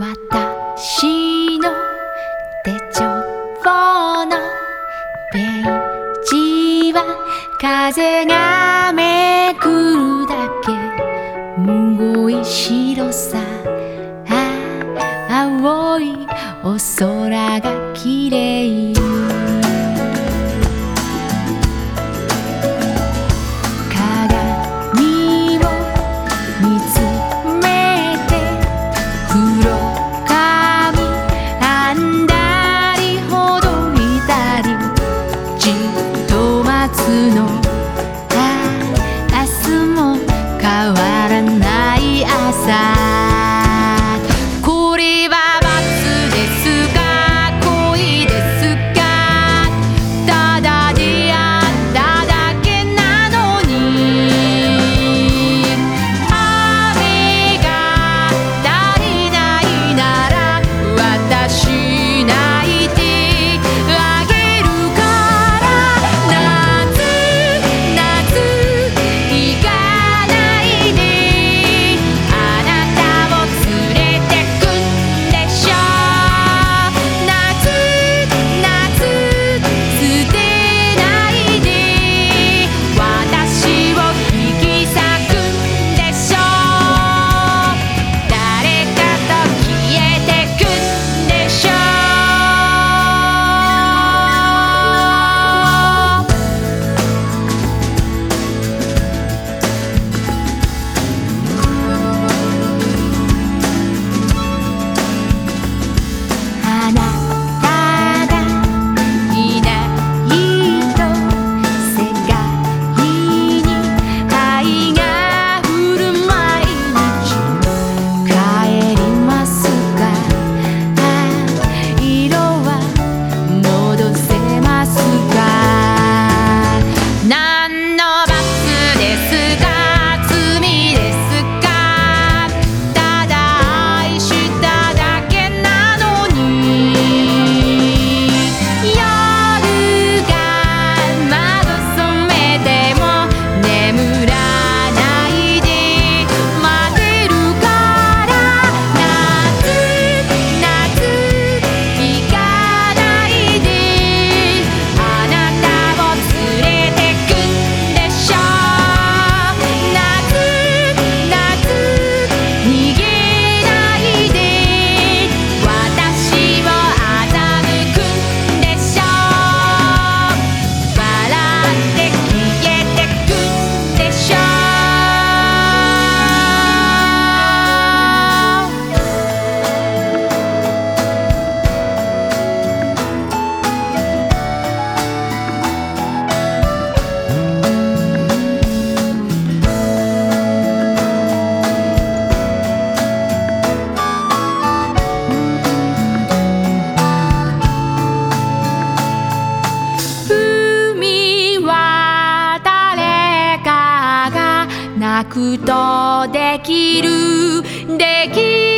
私の手帳のページは風がめくるだけ。むごい白さ青いお空が綺麗。side. くとできるできる。